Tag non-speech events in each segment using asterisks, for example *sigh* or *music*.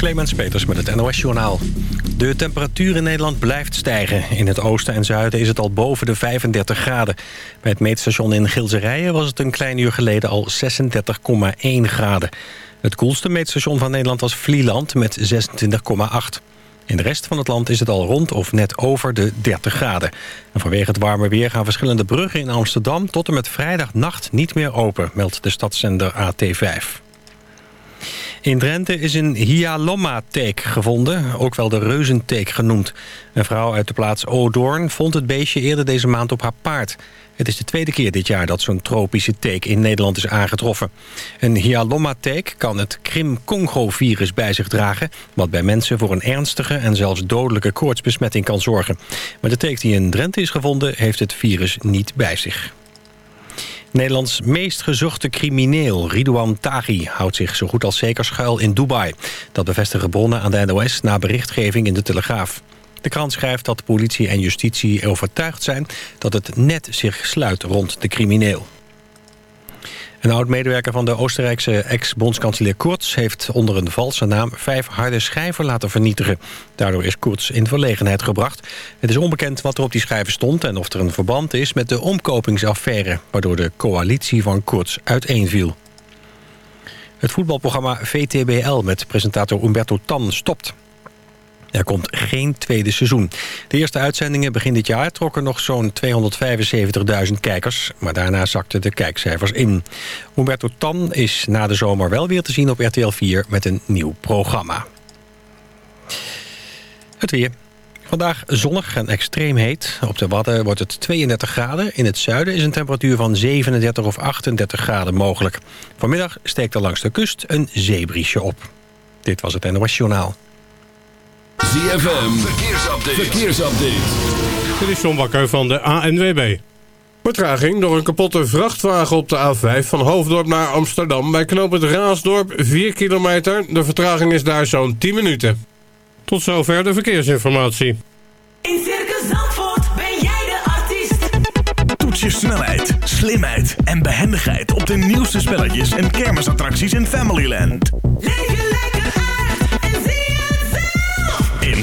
Clemens Peters met het NOS-journaal. De temperatuur in Nederland blijft stijgen. In het oosten en zuiden is het al boven de 35 graden. Bij het meetstation in Gilserijen was het een klein uur geleden al 36,1 graden. Het koelste meetstation van Nederland was Vlieland met 26,8. In de rest van het land is het al rond of net over de 30 graden. En vanwege het warme weer gaan verschillende bruggen in Amsterdam... tot en met vrijdagnacht niet meer open, meldt de stadszender AT5. In Drenthe is een Hyalomma-teek gevonden, ook wel de reuzenteek genoemd. Een vrouw uit de plaats Odoorn vond het beestje eerder deze maand op haar paard. Het is de tweede keer dit jaar dat zo'n tropische teek in Nederland is aangetroffen. Een Hyalomma-teek kan het Krim-Congo-virus bij zich dragen... wat bij mensen voor een ernstige en zelfs dodelijke koortsbesmetting kan zorgen. Maar de teek die in Drenthe is gevonden heeft het virus niet bij zich. Nederlands meest gezochte crimineel, Ridouan Taghi... houdt zich zo goed als zeker schuil in Dubai. Dat bevestigen bronnen aan de NOS na berichtgeving in de Telegraaf. De krant schrijft dat politie en justitie overtuigd zijn... dat het net zich sluit rond de crimineel. Een oud-medewerker van de Oostenrijkse ex-bondskanselier Kurz... heeft onder een valse naam vijf harde schijven laten vernietigen. Daardoor is Kurz in verlegenheid gebracht. Het is onbekend wat er op die schijven stond... en of er een verband is met de omkopingsaffaire... waardoor de coalitie van Kurz uiteenviel. Het voetbalprogramma VTBL met presentator Umberto Tan stopt. Er komt geen tweede seizoen. De eerste uitzendingen begin dit jaar trokken nog zo'n 275.000 kijkers... maar daarna zakten de kijkcijfers in. Humberto Tan is na de zomer wel weer te zien op RTL 4 met een nieuw programma. Het weer. Vandaag zonnig en extreem heet. Op de Wadden wordt het 32 graden. In het zuiden is een temperatuur van 37 of 38 graden mogelijk. Vanmiddag steekt er langs de kust een zeebriesje op. Dit was het NOS Journaal. ZFM, verkeersupdate. verkeersupdate. Dit is John Bakker van de ANWB. Vertraging door een kapotte vrachtwagen op de A5 van Hoofddorp naar Amsterdam... bij knoop het Raasdorp 4 kilometer. De vertraging is daar zo'n 10 minuten. Tot zover de verkeersinformatie. In Circus Zandvoort ben jij de artiest. Toets je snelheid, slimheid en behendigheid... op de nieuwste spelletjes en kermisattracties in Familyland. Leef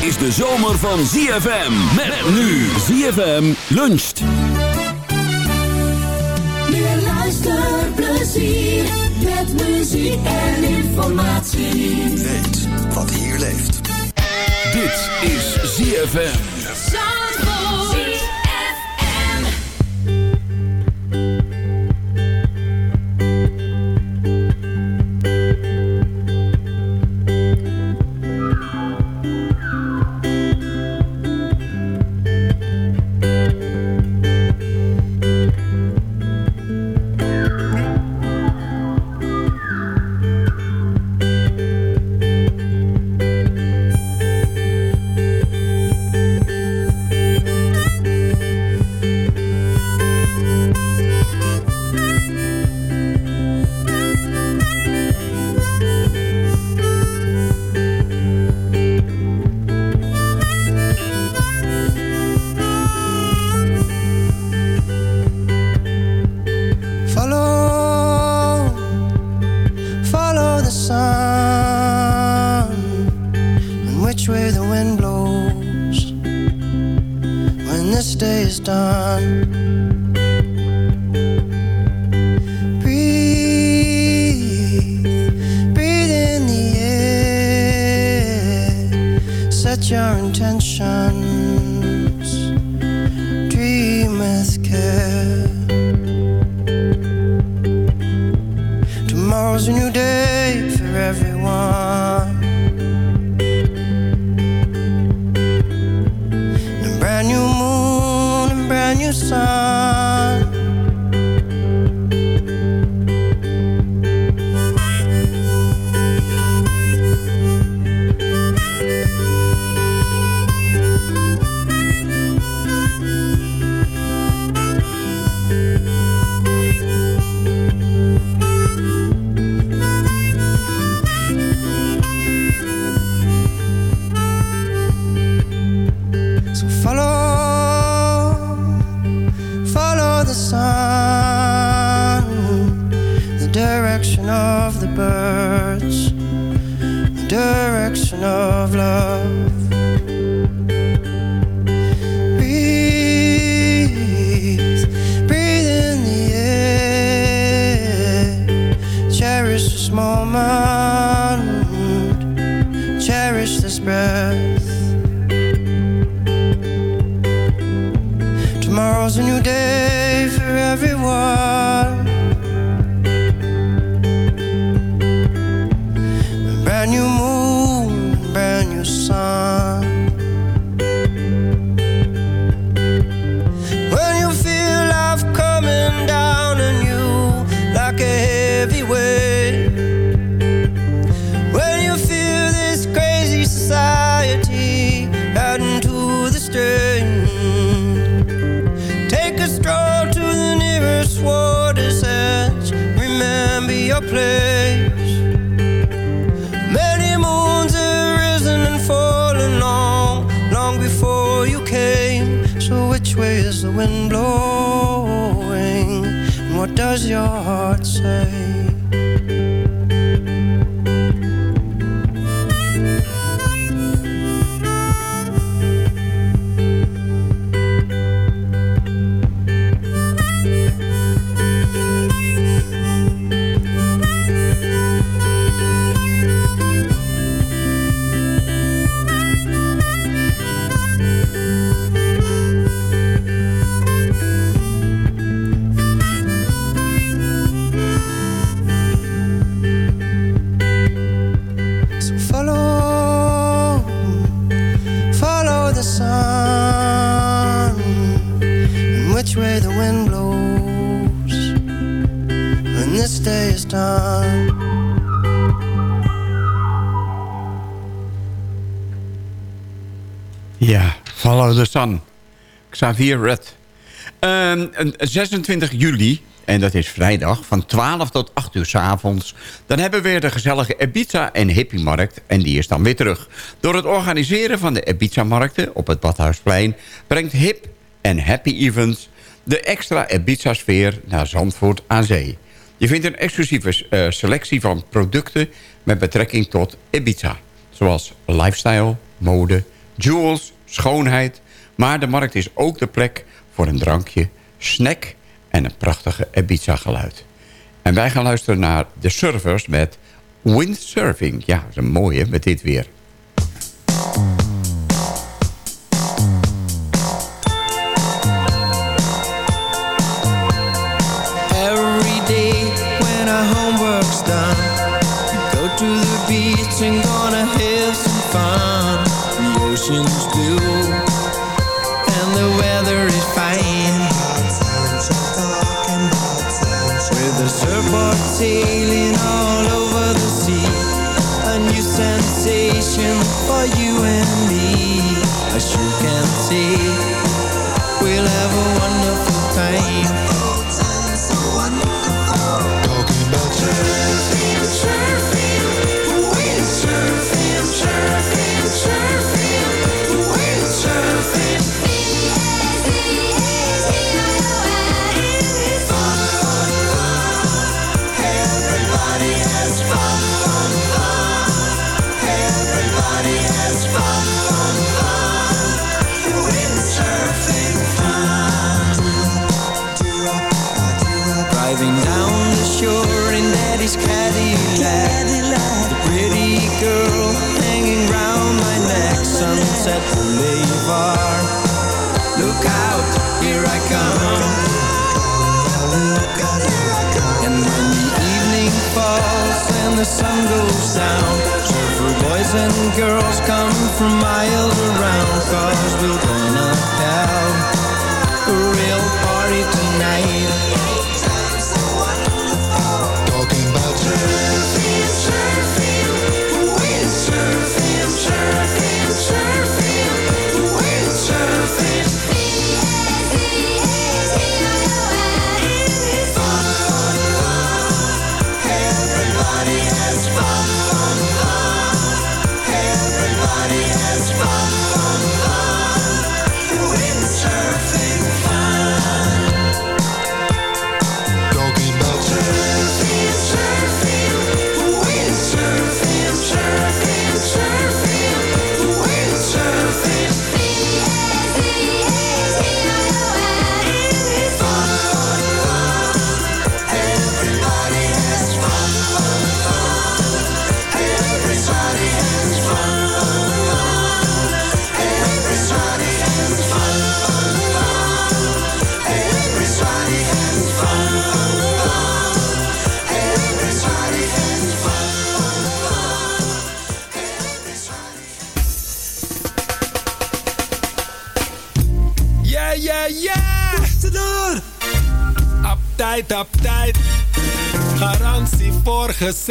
is de zomer van ZFM. Met nu ZFM luncht. Meer luisterplezier met muziek en informatie. Weet wat hier leeft. Dit is ZFM. The Sun. Xavier. Ehm, en 26 juli, en dat is vrijdag, van 12 tot 8 uur s avonds... dan hebben we weer de gezellige Ibiza en Hippie-markt. En die is dan weer terug. Door het organiseren van de Ibiza-markten op het Badhuisplein... brengt Hip en Happy Events de extra Ibiza-sfeer naar Zandvoort aan zee. Je vindt een exclusieve eh, selectie van producten met betrekking tot Ibiza. Zoals lifestyle, mode, jewels, schoonheid. Maar de markt is ook de plek voor een drankje, snack en een prachtige Ibiza-geluid. En wij gaan luisteren naar de surfers met windsurfing. Ja, dat is een mooie met dit weer. Come from miles around. Cause we're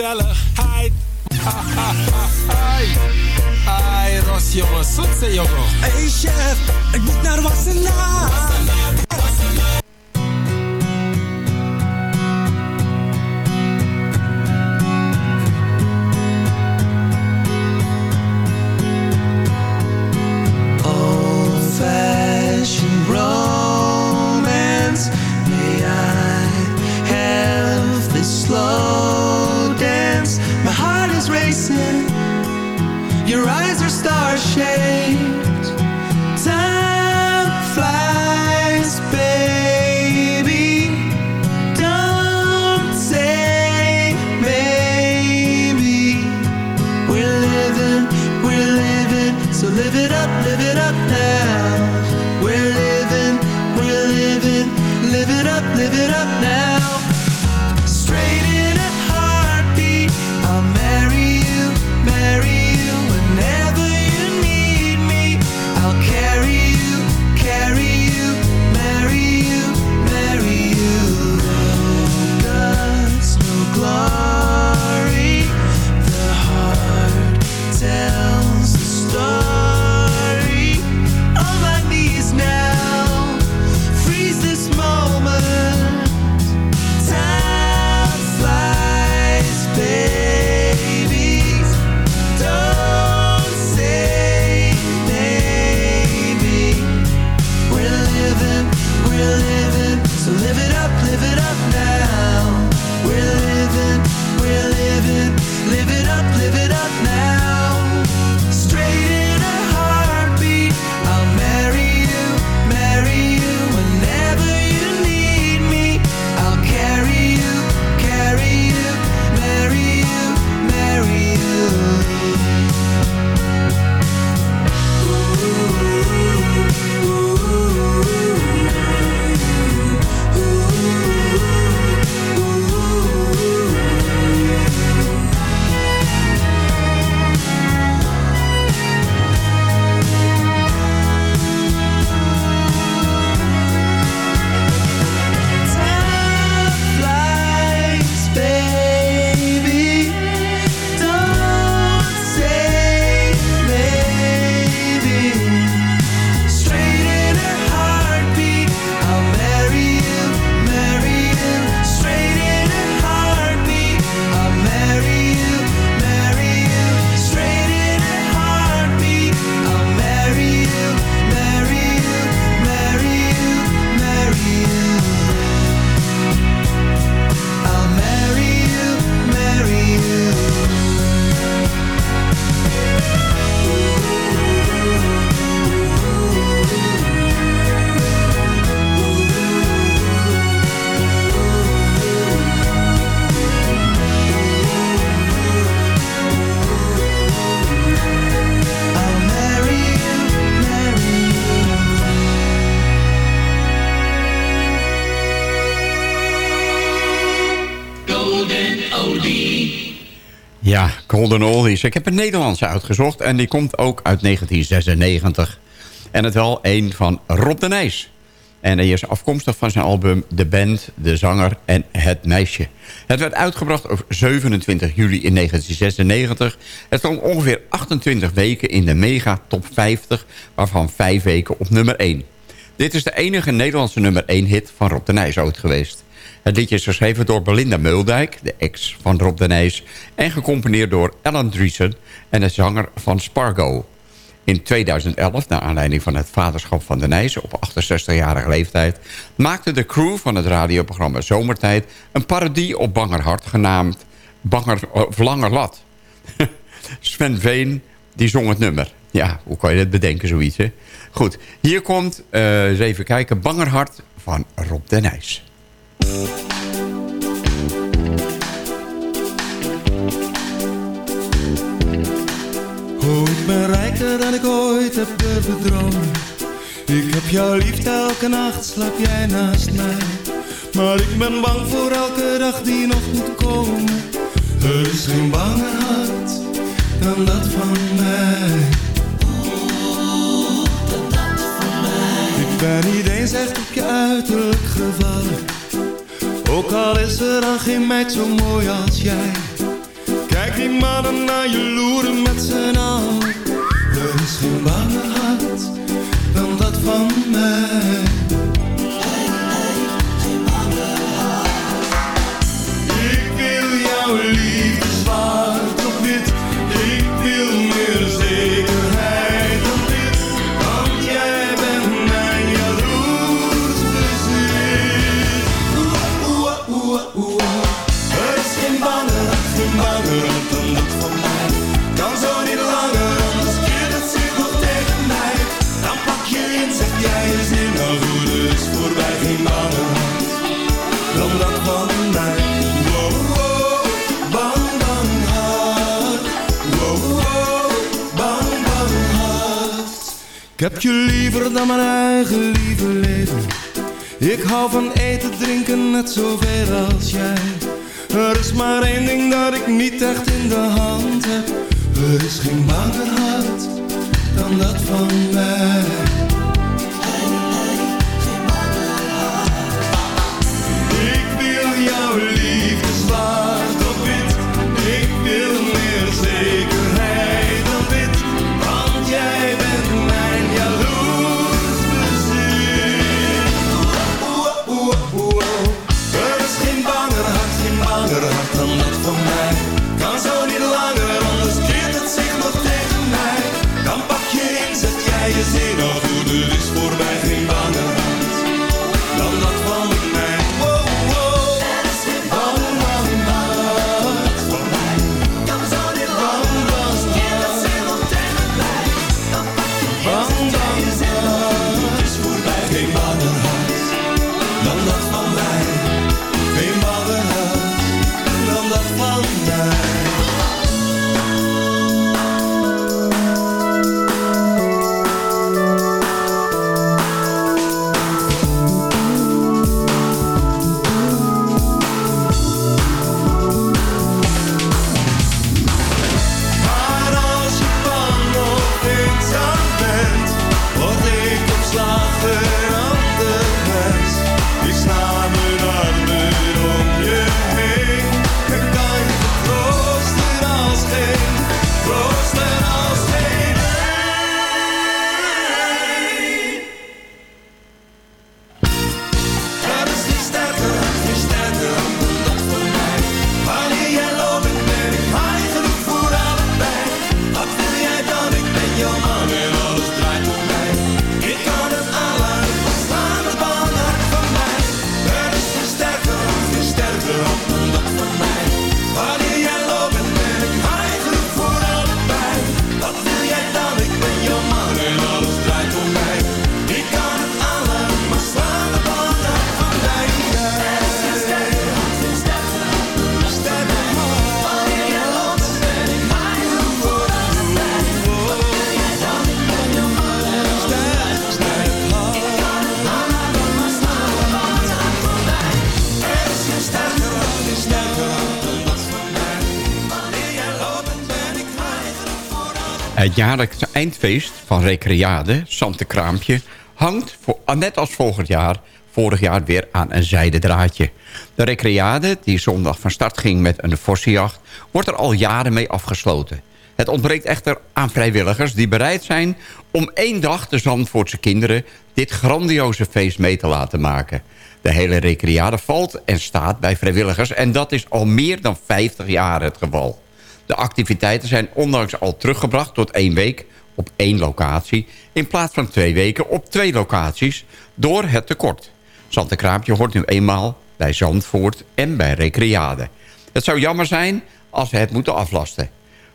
voor gezelligheid. Golden Oldies. Ik heb een Nederlandse uitgezocht en die komt ook uit 1996. En het wel een van Rob de Nijs. En hij is afkomstig van zijn album De Band, De Zanger en Het Meisje. Het werd uitgebracht op 27 juli in 1996. Het stond ongeveer 28 weken in de mega top 50... waarvan 5 weken op nummer 1. Dit is de enige Nederlandse nummer 1 hit van Rob de Nijs ooit geweest. Het liedje is geschreven door Belinda Meldijk, de ex van Rob de Nijs... en gecomponeerd door Alan Driesen en de zanger van Spargo. In 2011, naar aanleiding van het vaderschap van de Nijs op 68-jarige leeftijd... maakte de crew van het radioprogramma Zomertijd... een parodie op Bangerhart genaamd Banger, of Langerlat. *laughs* Sven Veen, die zong het nummer. Ja, hoe kan je dat bedenken, zoiets, hè? Goed, hier komt, eh, eens even kijken, Bangerhart van Rob de Nijs. Oh, ik ben rijker dan ik ooit heb durven. Ik heb jou lief, elke nacht slaap jij naast mij. Maar ik ben bang voor elke dag die nog moet komen. Er is geen banger hart dan dat van mij. Ben niet eens echt op je uiterlijk gevallen. Ook al is er dan geen meid zo mooi als jij. Kijk die mannen naar je loeren met z'n allen. Er is geen banger hart dan dat van mij. Ik wil jouw liefde Ik heb je liever dan mijn eigen lieve leven. Ik hou van eten, drinken net zoveel als jij. Er is maar één ding dat ik niet echt in de hand heb. Er is geen banger hart dan dat van mij. Jaarlijkse eindfeest van Recreade, Santekraampje... hangt, voor, net als volgend jaar, vorig jaar weer aan een zijden draadje. De Recreade, die zondag van start ging met een vossenjacht... wordt er al jaren mee afgesloten. Het ontbreekt echter aan vrijwilligers die bereid zijn... om één dag de Zandvoortse kinderen dit grandioze feest mee te laten maken. De hele Recreade valt en staat bij vrijwilligers... en dat is al meer dan 50 jaar het geval. De activiteiten zijn ondanks al teruggebracht tot één week op één locatie... in plaats van twee weken op twee locaties door het tekort. Zantekraampje hoort nu eenmaal bij Zandvoort en bij Recreade. Het zou jammer zijn als we het moeten aflasten.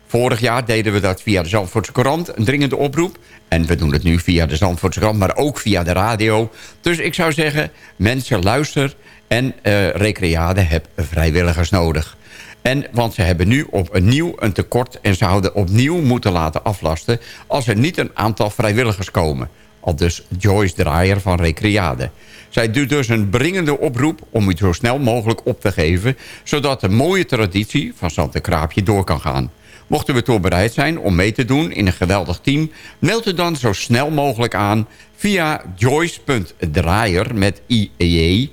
Vorig jaar deden we dat via de Zandvoortse Courant, een dringende oproep. En we doen het nu via de Zandvoortse Courant, maar ook via de radio. Dus ik zou zeggen, mensen luister en eh Recreade heb vrijwilligers nodig. En, want ze hebben nu opnieuw een tekort en zouden opnieuw moeten laten aflasten... als er niet een aantal vrijwilligers komen. Al dus Joyce Draaier van Recreade. Zij doet dus een dringende oproep om u zo snel mogelijk op te geven... zodat de mooie traditie van Santa door kan gaan. Mochten we toe bereid zijn om mee te doen in een geweldig team... meld u dan zo snel mogelijk aan via joyce.draaier met IEJ...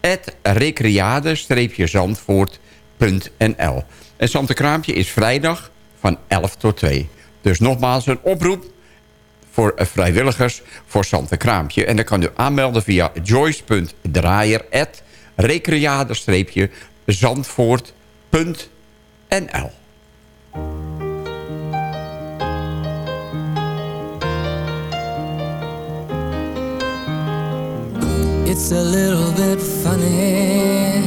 at recreade-zandvoort.nl En Santa Kraampje is vrijdag van 11 tot 2. Dus nogmaals een oproep voor eh, vrijwilligers voor Santa Kraampje. En dan kan u aanmelden via joyce.draaier at recreade-zandvoort.nl It's a little bit funny,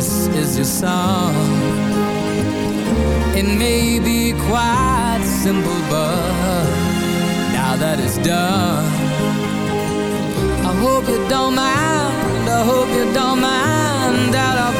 This is your song. It may be quite simple, but now that it's done, I hope you don't mind. I hope you don't mind that I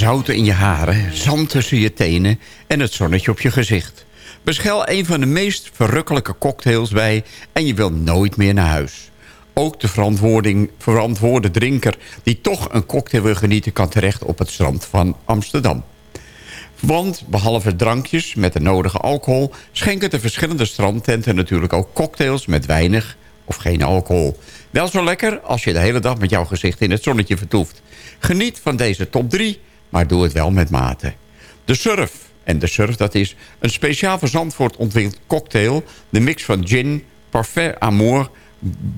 Zout in je haren, zand tussen je tenen en het zonnetje op je gezicht. Beschel een van de meest verrukkelijke cocktails bij en je wilt nooit meer naar huis. Ook de verantwoorde drinker die toch een cocktail wil genieten... kan terecht op het strand van Amsterdam. Want behalve drankjes met de nodige alcohol... schenken de verschillende strandtenten natuurlijk ook cocktails met weinig of geen alcohol. Wel zo lekker als je de hele dag met jouw gezicht in het zonnetje vertoeft. Geniet van deze top 3, maar doe het wel met mate. De surf. En de surf dat is een speciaal voor Zandvoort ontwikkeld cocktail. De mix van gin, parfait amour,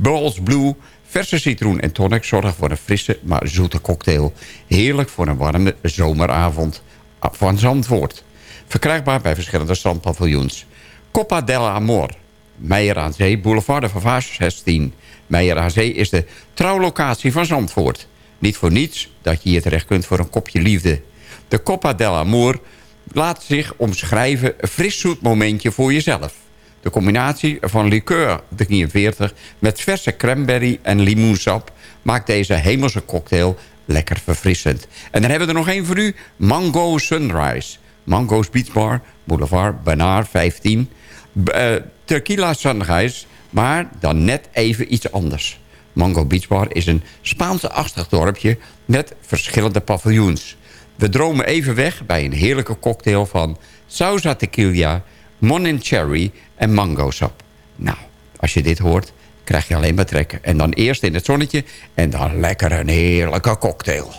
balls blue... verse citroen en tonic zorgen voor een frisse maar zoete cocktail. Heerlijk voor een warme zomeravond van Zandvoort. Verkrijgbaar bij verschillende strandpaviljoens. Coppa del Amor. Meijer aan Zee, Boulevard de Vavages 16. Meijer aan Zee is de trouwlocatie van Zandvoort. Niet voor niets dat je hier terecht kunt voor een kopje liefde. De Coppa del Amor laat zich omschrijven een fris zoet momentje voor jezelf. De combinatie van liqueur 43 met verse cranberry en limoensap... maakt deze hemelse cocktail lekker verfrissend. En dan hebben we er nog één voor u. Mango Sunrise. Mango's Beach Bar, Boulevard Banaar 15. B- eh, tequila Sunrise, maar dan net even iets anders. Mango Beach Bar is een Spaanse-achtig dorpje met verschillende paviljoens. We dromen even weg bij een heerlijke cocktail van Sauza Tequila, Monin Cherry en Mango Sap. Nou, als je dit hoort, krijg je alleen maar trekken. En dan eerst in het zonnetje en dan lekker een heerlijke cocktail.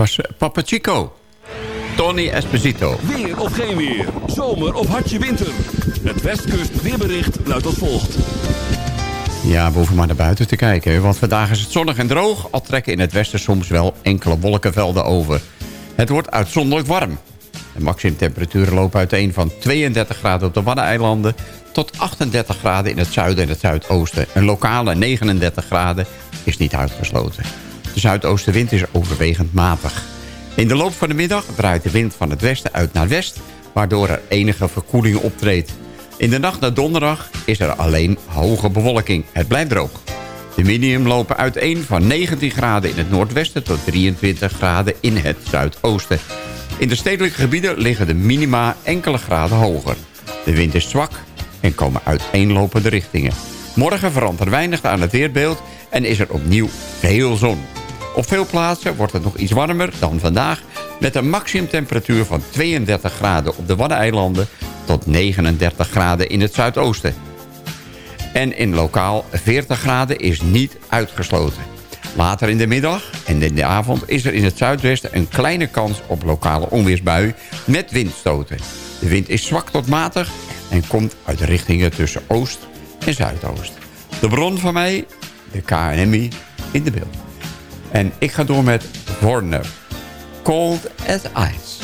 Was eh, Papa Chico. Tony Esposito. Weer of geen weer. Zomer of hartje winter. Het Westkust weerbericht luidt als volgt. Ja, we hoeven maar naar buiten te kijken. Want vandaag is het zonnig en droog. Al trekken in het westen soms wel enkele wolkenvelden over. Het wordt uitzonderlijk warm. De maximumtemperaturen lopen uiteen van 32 graden op de Waddeneilanden... tot 38 graden in het zuiden en het zuidoosten. Een lokale 39 graden is niet uitgesloten. De zuidoostenwind is overwegend matig. In de loop van de middag draait de wind van het westen uit naar west... waardoor er enige verkoeling optreedt. In de nacht naar donderdag is er alleen hoge bewolking. Het blijft droog. De minimum lopen uiteen van 19 graden in het noordwesten... tot 23 graden in het zuidoosten. In de stedelijke gebieden liggen de minima enkele graden hoger. De wind is zwak en komen uiteenlopende richtingen. Morgen verandert weinig aan het weerbeeld en is er opnieuw veel zon. Op veel plaatsen wordt het nog iets warmer dan vandaag... met een maximumtemperatuur van 32 graden op de Waddeneilanden... tot 39 graden in het zuidoosten. En in lokaal 40 graden is niet uitgesloten. Later in de middag en in de avond is er in het zuidwesten een kleine kans op lokale onweersbui met windstoten. De wind is zwak tot matig en komt uit richtingen tussen oost en zuidoost. De bron van mij, de KNMI, in de beeld. En ik ga door met Warner. Cold as Ice.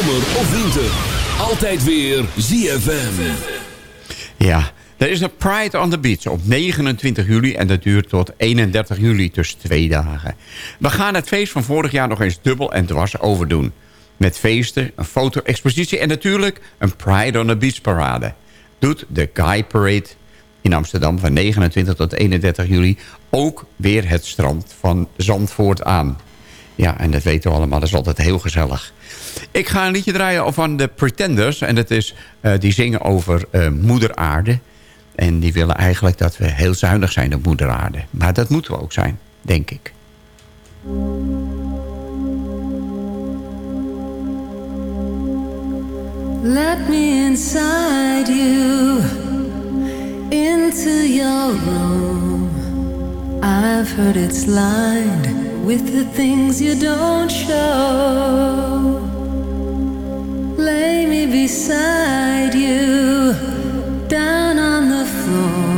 Zomer of winter. Altijd weer ZFM. Ja, er is een Pride on the Beach op 29 juli en dat duurt tot 31 juli, dus twee dagen. We gaan het feest van vorig jaar nog eens dubbel en dwars overdoen. Met feesten, een foto-expositie en natuurlijk een Pride on the Beach parade. Doet de Guy Parade in Amsterdam van 29 tot 31 juli ook weer het strand van Zandvoort aan. Ja, en dat weten we allemaal, dat is altijd heel gezellig. Ik ga een liedje draaien van de Pretenders. En dat is, eh, die zingen over eh, moeder aarde. En die willen eigenlijk dat we heel zuinig zijn op moeder aarde. Maar dat moeten we ook zijn, denk ik. Let me inside you, into your room. I've heard it's lined with the things you don't show. Lay me beside you, down on the floor.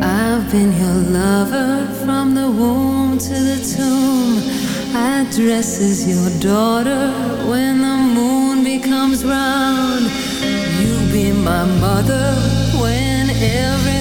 I've been your lover from the womb to the tomb. I dress as your daughter when the moon becomes round. You be my mother when everything's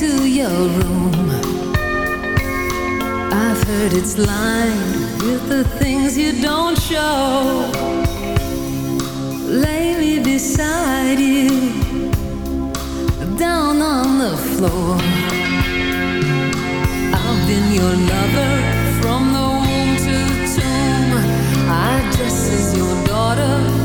into your room. I've heard it's lined with the things you don't show. Lay me beside you down on the floor. I've been your lover from the womb to tomb. I dress as your daughter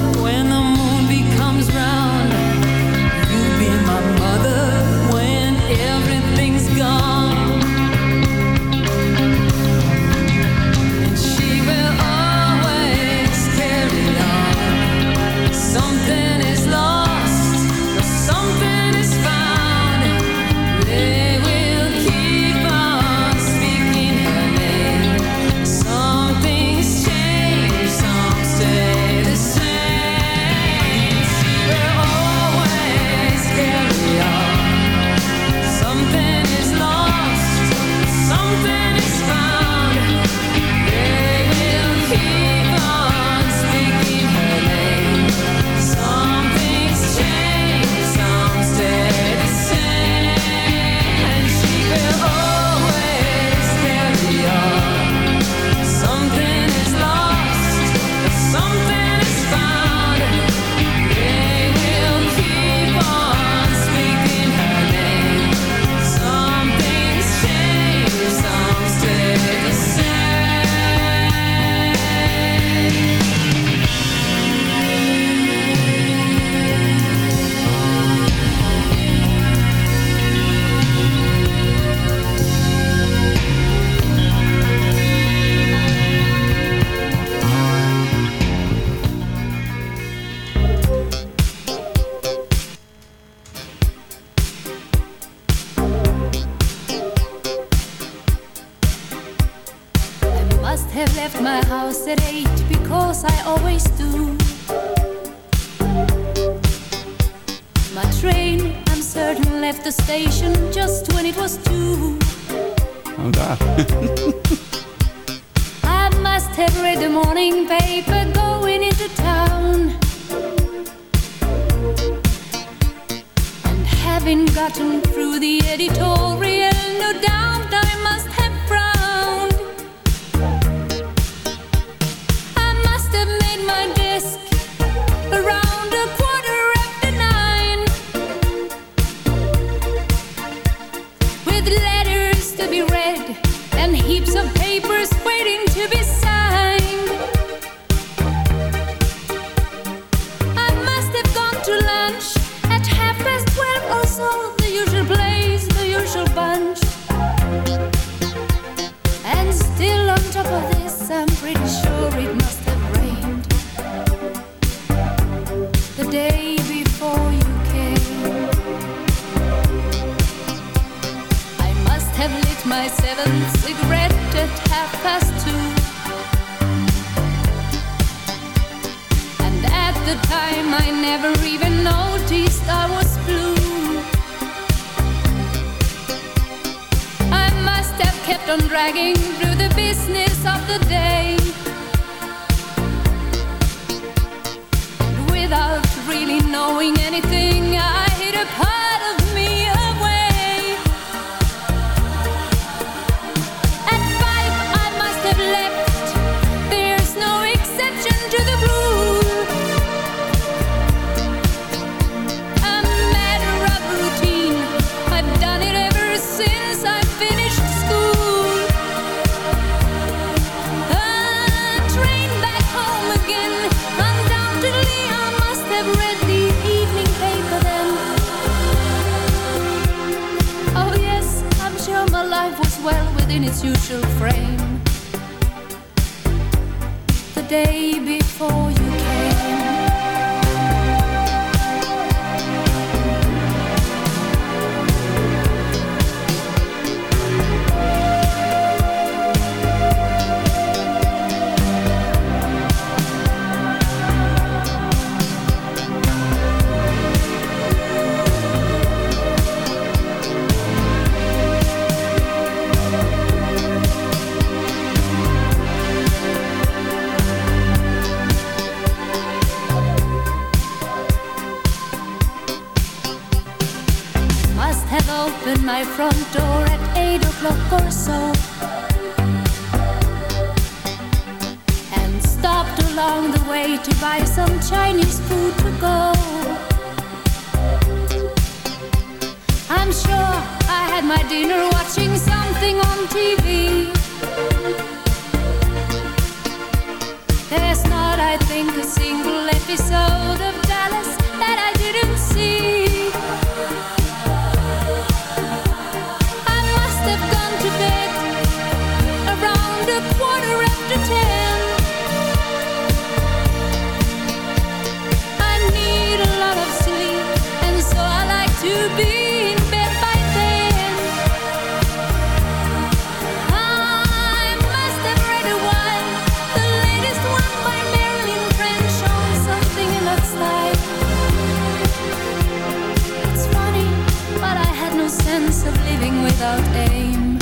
without aim.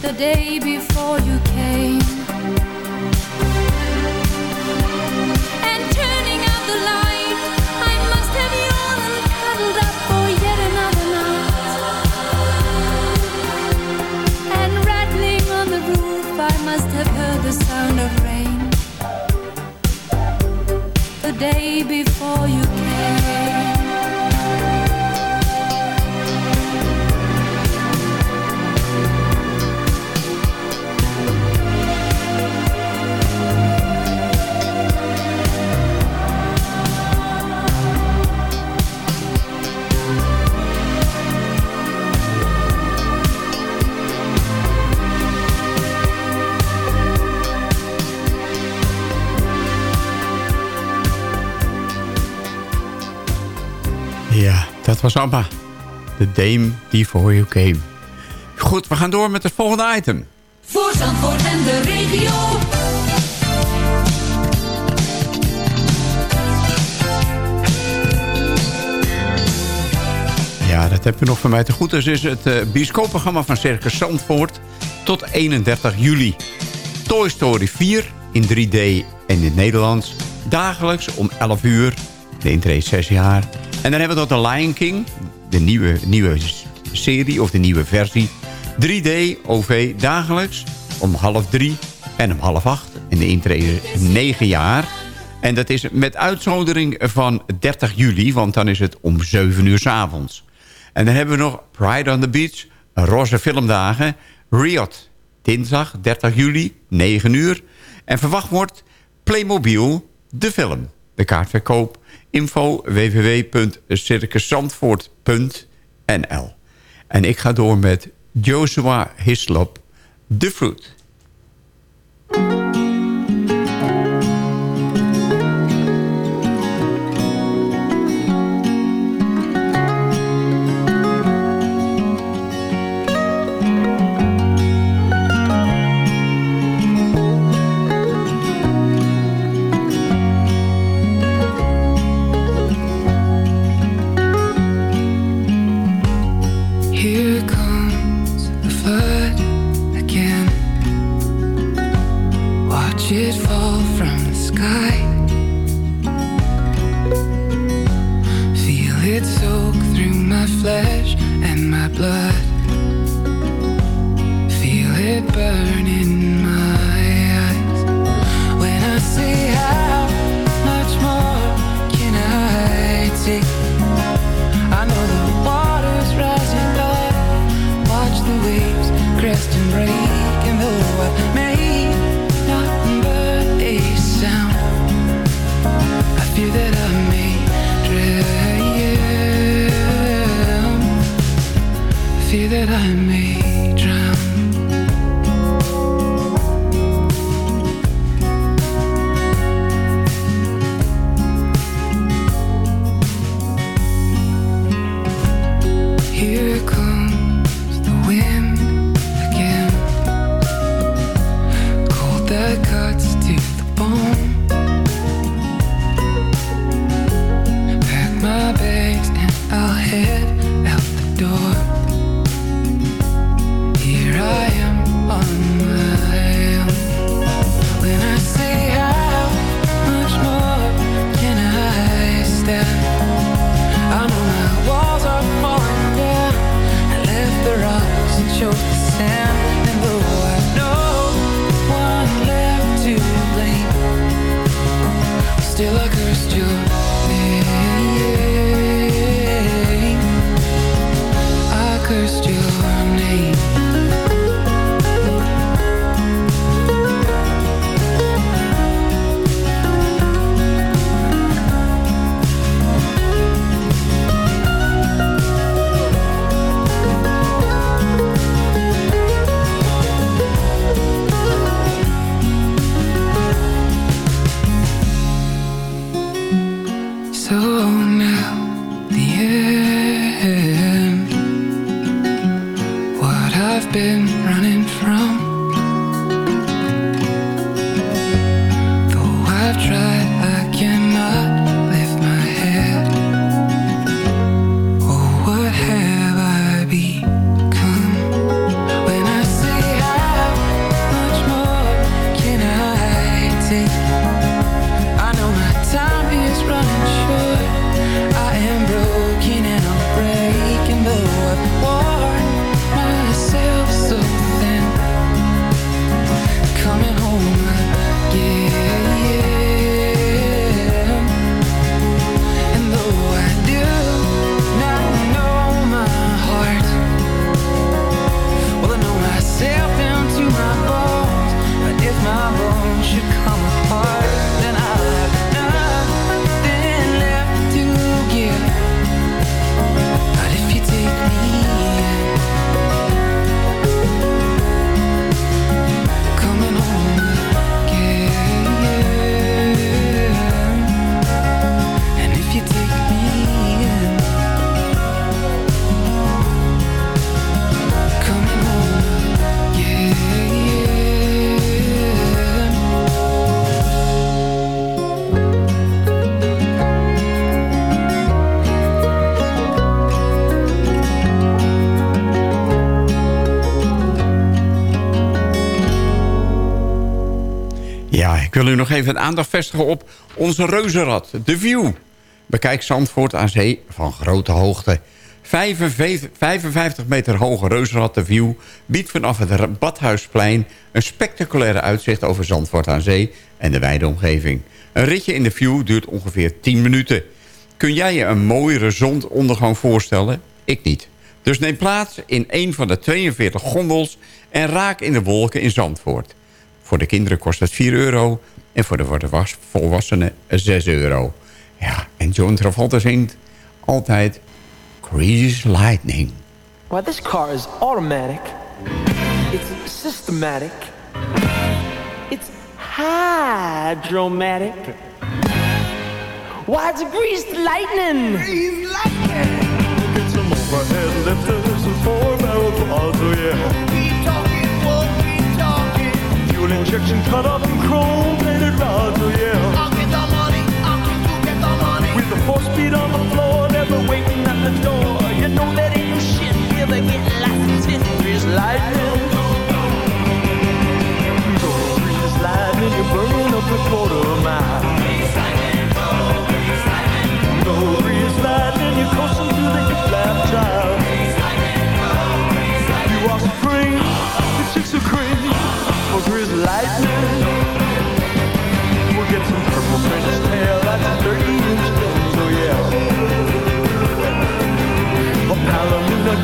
The day before you came. And turning out the light, I must have yawned and cuddled up for yet another night. And rattling on the roof, I must have heard the sound of rain. The day before you came. dat was De Dame die voor you came. Goed, we gaan door met het volgende item. Voor Zandvoort en de regio. Ja, dat heb je nog van mij te goed. Dus is het uh, bioscoopprogramma van Circus Zandvoort tot 31 juli. Toy Story 4 in 3D en in het Nederlands. Dagelijks om 11 uur. De intree 6 jaar. En dan hebben we nog The Lion King. De nieuwe, nieuwe serie of de nieuwe versie. 3D OV dagelijks om half 3 en om half 8. En de intree is 9 jaar. En dat is met uitzondering van 30 juli, want dan is het om 7 uur s avonds. En dan hebben we nog Pride on the Beach, Roze Filmdagen, Riot, dinsdag 30 juli, 9 uur. En verwacht wordt Playmobil, de film. De kaartverkoop, info www.circuszandvoort.nl En ik ga door met Joshua Hislop, The Fruit. Blood. That I may wil u nog even de aandacht vestigen op onze reuzenrad, The View. Bekijk Zandvoort aan zee van grote hoogte. 55 55 meter hoge reuzenrad The View biedt vanaf het Badhuisplein... een spectaculaire uitzicht over Zandvoort aan zee en de wijde omgeving. Een ritje in de View duurt ongeveer 10 minuten. Kun jij je een mooiere zonsondergang voorstellen? Ik niet. Dus neem plaats in een van de 42 gondels... en raak in de wolken in Zandvoort. Voor de kinderen kost het 4 euro... en voor de volwassenen 6 euro. Ja, en John Travolta zingt altijd... Grease Lightning. Why, this car is automatic. It's systematic. It's hydromatic. Why, it's greased lightning. Greased lightning. Get some overhead lifters and four barrel quads, oh yeah. Fuel injection cut up and chrome plated rods, oh yeah. I'll get the money, I'll get the money. With the four speed on the floor, never waiting at the door. You know that ain't no shit, never get licensed in grease lightning. Grease lightning, you're burning up a quarter mile. Go grease lightning, you're coasting through the hip lap child.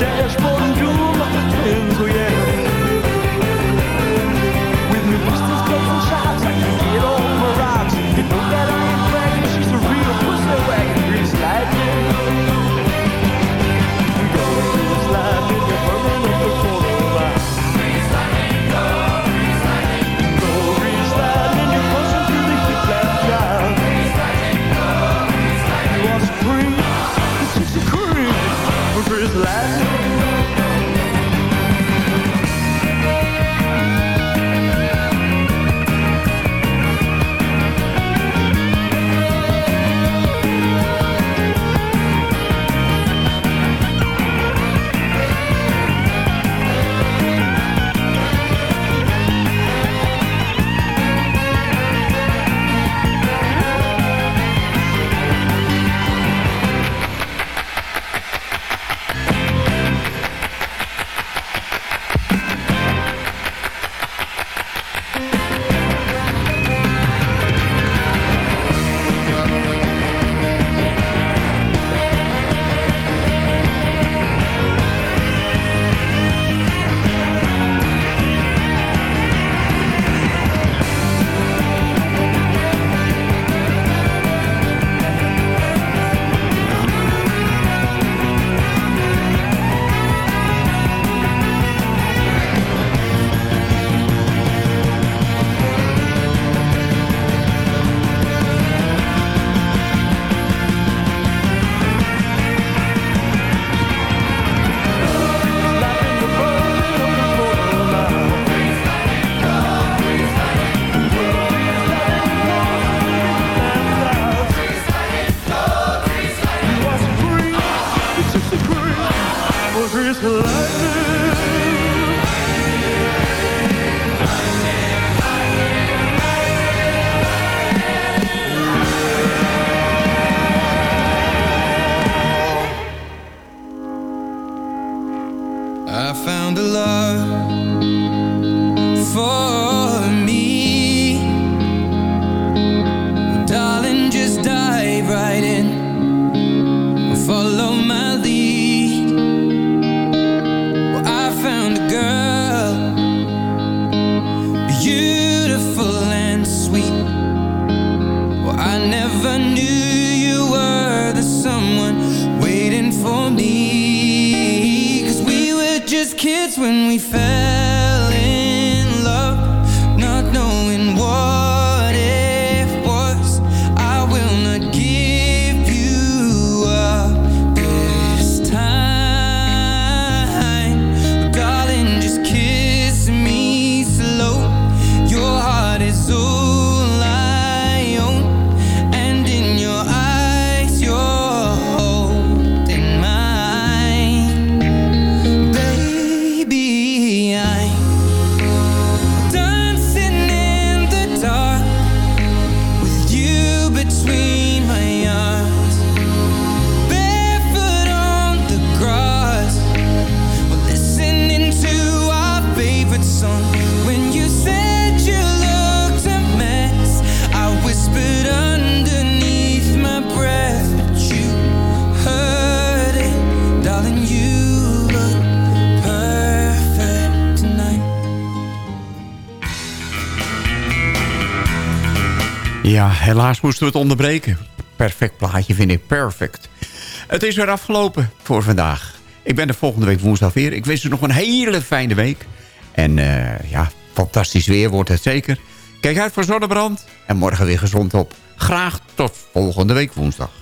der Sprung, du machst den Kuhjäger. Helaas moesten we het onderbreken. Perfect plaatje vind ik, perfect. Het is weer afgelopen voor vandaag. Ik ben er volgende week woensdag weer. Ik wens u nog een hele fijne week. En eh, ja, fantastisch weer wordt het zeker. Kijk uit voor zonnebrand. En morgen weer gezond op. Graag tot volgende week woensdag.